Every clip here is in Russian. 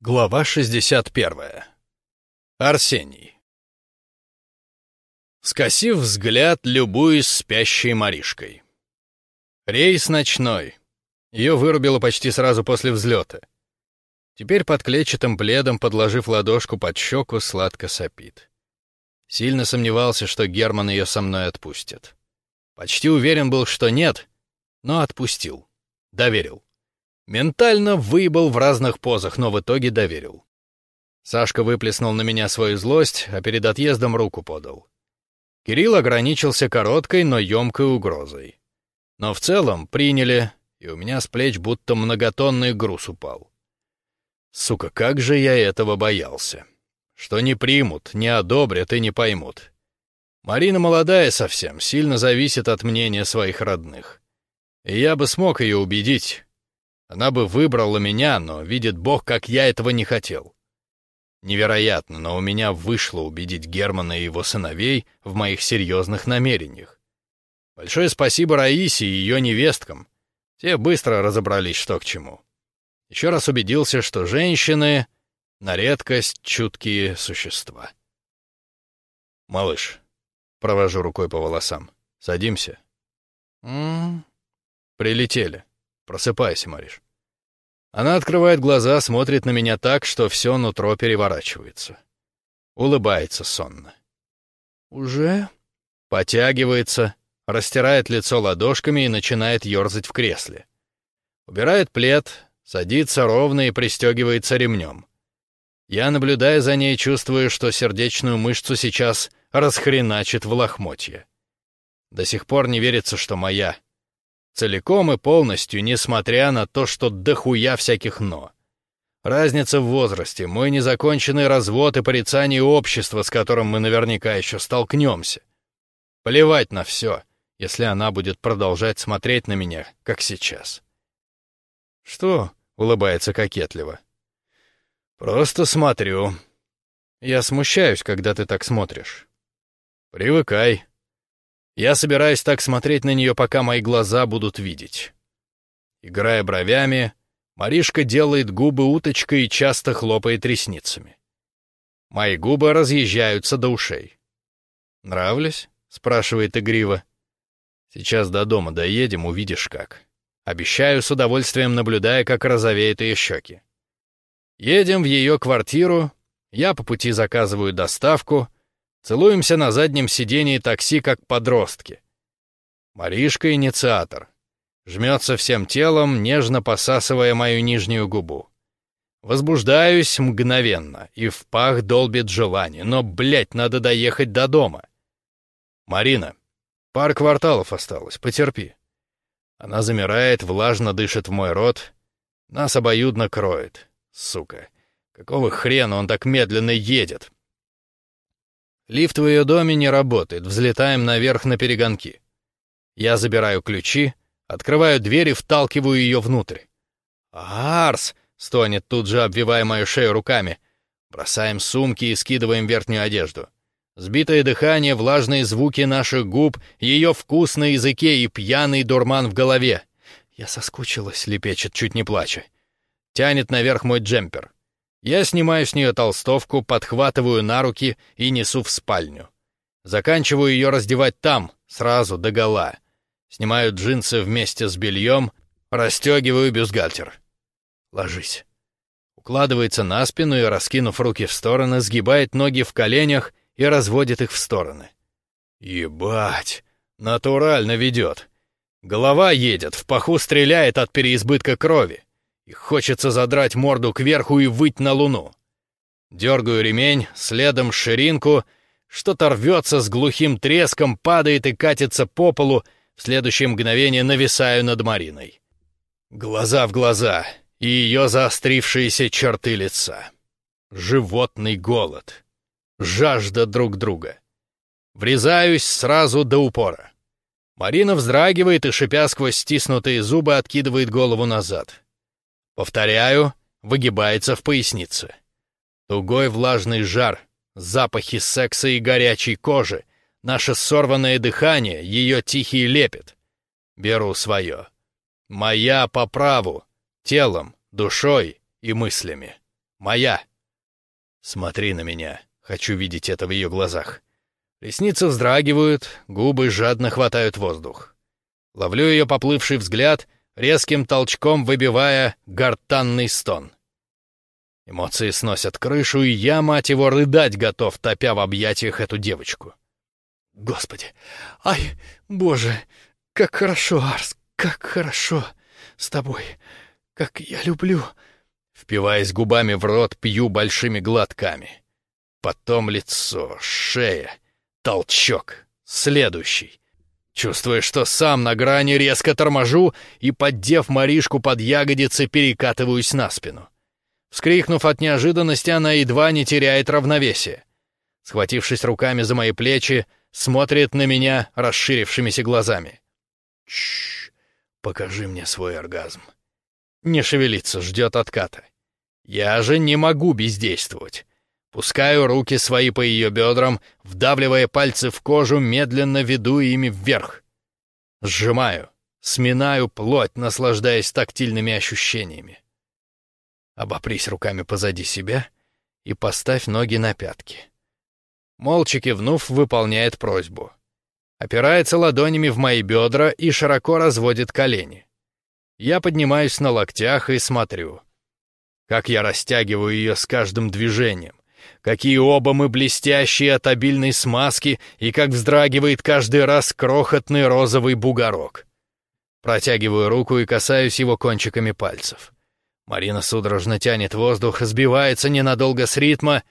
Глава 61. Арсений. Скосив взгляд, любуюсь спящей Маришкой. Рейс ночной. Ее вырубило почти сразу после взлета. Теперь под клетчатым пледом, подложив ладошку под щеку, сладко сопит. Сильно сомневался, что Герман ее со мной отпустит. Почти уверен был, что нет, но отпустил. Доверил. Ментально выебал в разных позах, но в итоге доверил. Сашка выплеснул на меня свою злость, а перед отъездом руку подал. Кирилл ограничился короткой, но емкой угрозой. Но в целом приняли, и у меня с плеч будто многотонный груз упал. Сука, как же я этого боялся. Что не примут, не одобрят и не поймут. Марина молодая совсем, сильно зависит от мнения своих родных. И я бы смог ее убедить, она бы выбрала меня, но видит Бог, как я этого не хотел. Невероятно, но у меня вышло убедить Германа и его сыновей в моих серьезных намерениях. Большое спасибо Раисе и ее невесткам. Те быстро разобрались, что к чему. Еще раз убедился, что женщины — на редкость чуткие существа. «Малыш», — провожу рукой по волосам, — «садимся». «М -м -м. «Прилетели». Просыпайся, Мариш. Она открывает глаза, смотрит на меня так, что все нутро переворачивается. Улыбается сонно. «Уже?» Потягивается, растирает лицо ладошками и начинает ерзать в кресле. Убирает плед, садится ровно и пристегивается ремнем. Я, наблюдая за ней, чувствую, что сердечную мышцу сейчас расхреначит в лохмотье. До сих пор не верится, что моя. Целиком и полностью, несмотря на то, что дохуя всяких «но». Разница в возрасте, мой незаконченный развод и порицание общества, с которым мы наверняка еще столкнемся. Плевать на все, если она будет продолжать смотреть на меня, как сейчас. «Что?» — улыбается кокетливо. «Просто смотрю. Я смущаюсь, когда ты так смотришь. Привыкай. Я собираюсь так смотреть на нее, пока мои глаза будут видеть. Играя бровями, Маришка делает губы уточкой и часто хлопает ресницами. Мои губы разъезжаются до ушей. «Нравлюсь?» — спрашивает игриво. «Сейчас до дома доедем, увидишь как». Обещаю, с удовольствием наблюдая, как розовеют ее щеки. Едем в ее квартиру, я по пути заказываю доставку, Целуемся на заднем сидении такси, как подростки. Маришка — инициатор. Жмется всем телом, нежно посасывая мою нижнюю губу. Возбуждаюсь мгновенно, и в пах долбит желание, но, блядь, надо доехать до дома. Марина, пар кварталов осталось, потерпи. Она замирает, влажно дышит в мой рот. Нас обоюдно кроет. Сука. Какого хрена он так медленно едет? Лифт в ее доме не работает, взлетаем наверх на перегонки. Я забираю ключи, открываю дверь и вталкиваю ее внутрь. «Арс!» — стонет тут же, обвивая мою шею руками. Бросаем сумки и скидываем верхнюю одежду. Сбитое дыхание, влажные звуки наших губ, ее вкус на языке и пьяный дурман в голове. Я соскучилась, лепечет, чуть не плача. Тянет наверх мой джемпер. Я снимаю с нее толстовку, подхватываю на руки и несу в спальню. Заканчиваю ее раздевать там, сразу, догола. Снимаю джинсы вместе с бельем, расстегиваю бюстгальтер. Ложись. Укладывается на спину и, раскинув руки в стороны, сгибает ноги в коленях и разводит их в стороны. Ебать, натурально ведет. Голова едет, в паху стреляет от переизбытка крови и хочется задрать морду кверху и выть на луну. Дергаю ремень, следом ширинку, что-то рвется с глухим треском, падает и катится по полу, в следующее мгновение нависаю над Мариной. Глаза в глаза и ее заострившиеся черты лица. Животный голод. Жажда друг друга. Врезаюсь сразу до упора. Марина вздрагивает и, шипя сквозь стиснутые зубы, откидывает голову назад. Повторяю, выгибается в пояснице. Тугой влажный жар, запахи секса и горячей кожи, наше сорванное дыхание, ее тихий лепет. Беру свое. Моя по праву, телом, душой и мыслями. Моя. Смотри на меня. Хочу видеть это в ее глазах. Ресницы вздрагивают, губы жадно хватают воздух. Ловлю ее поплывший взгляд, резким толчком выбивая гортанный стон. Эмоции сносят крышу, и я, мать его, рыдать готов, топя в объятиях эту девочку. Господи! Ай, боже! Как хорошо, Арс, как хорошо с тобой! Как я люблю! Впиваясь губами в рот, пью большими глотками. Потом лицо, шея, толчок, следующий. Чувствуя, что сам на грани резко торможу и, поддев Маришку под ягодицы, перекатываюсь на спину. Вскрикнув от неожиданности, она едва не теряет равновесие. Схватившись руками за мои плечи, смотрит на меня расширившимися глазами. Чш, покажи мне свой оргазм. Не шевелится, ждет отката. Я же не могу бездействовать. Пускаю руки свои по ее бедрам, вдавливая пальцы в кожу, медленно веду ими вверх. Сжимаю, сминаю плоть, наслаждаясь тактильными ощущениями. Обопрись руками позади себя и поставь ноги на пятки. Молча кивнув, выполняет просьбу. Опирается ладонями в мои бедра и широко разводит колени. Я поднимаюсь на локтях и смотрю. Как я растягиваю ее с каждым движением. Какие оба мы блестящие от обильной смазки и как вздрагивает каждый раз крохотный розовый бугорок. Протягиваю руку и касаюсь его кончиками пальцев. Марина судорожно тянет воздух, сбивается ненадолго с ритма,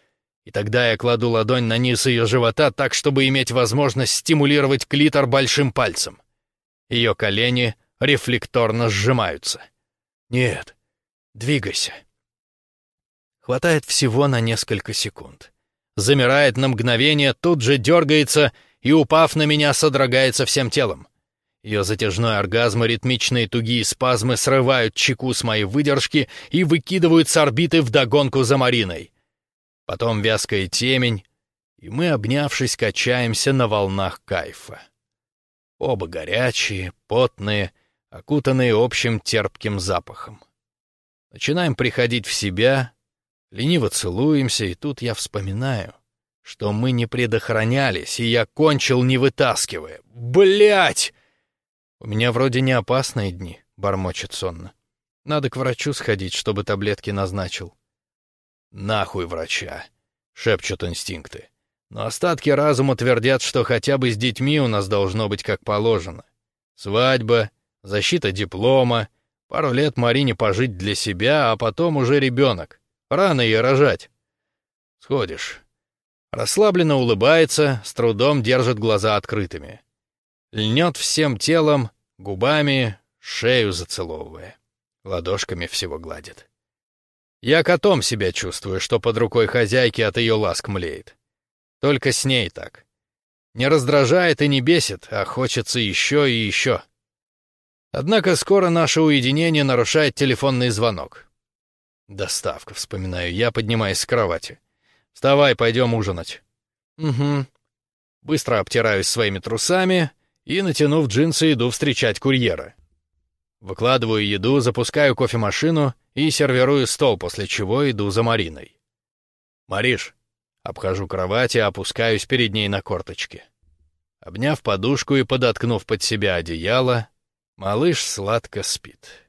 и тогда я кладу ладонь на низ ее живота так, чтобы иметь возможность стимулировать клитор большим пальцем. Ее колени рефлекторно сжимаются. «Нет, двигайся». Хватает всего на несколько секунд. Замирает на мгновение, тут же дергается и, упав на меня, содрогается всем телом. Ее затяжной оргазм и ритмичные тугие спазмы срывают чеку с моей выдержки и выкидывают с орбиты вдогонку за Мариной. Потом вязкая темень, и мы, обнявшись, качаемся на волнах кайфа. Оба горячие, потные, окутанные общим терпким запахом. Начинаем приходить в себя, лениво целуемся, и тут я вспоминаю, что мы не предохранялись, и я кончил, не вытаскивая. Блять! «У меня вроде не опасные дни», — бормочет сонно. «Надо к врачу сходить, чтобы таблетки назначил». «Нахуй врача», — шепчут инстинкты. Но остатки разума твердят, что хотя бы с детьми у нас должно быть как положено. Свадьба, защита диплома, пару лет Марине пожить для себя, а потом уже ребенок. Рано ей рожать. Сходишь. Расслабленно улыбается, с трудом держит глаза открытыми льнет всем телом, губами, шею зацеловывая, ладошками всего гладит. Я котом себя чувствую, что под рукой хозяйки от ее ласк млеет. Только с ней так. Не раздражает и не бесит, а хочется еще и еще. Однако скоро наше уединение нарушает телефонный звонок. Доставка, вспоминаю я, поднимаясь с кровати. Вставай, пойдем ужинать. Угу. Быстро обтираюсь своими трусами, и, натянув джинсы, иду встречать курьера. Выкладываю еду, запускаю кофемашину и сервирую стол, после чего иду за Мариной. «Мариш!» Обхожу кровать и опускаюсь перед ней на корточки. Обняв подушку и подоткнув под себя одеяло, малыш сладко спит.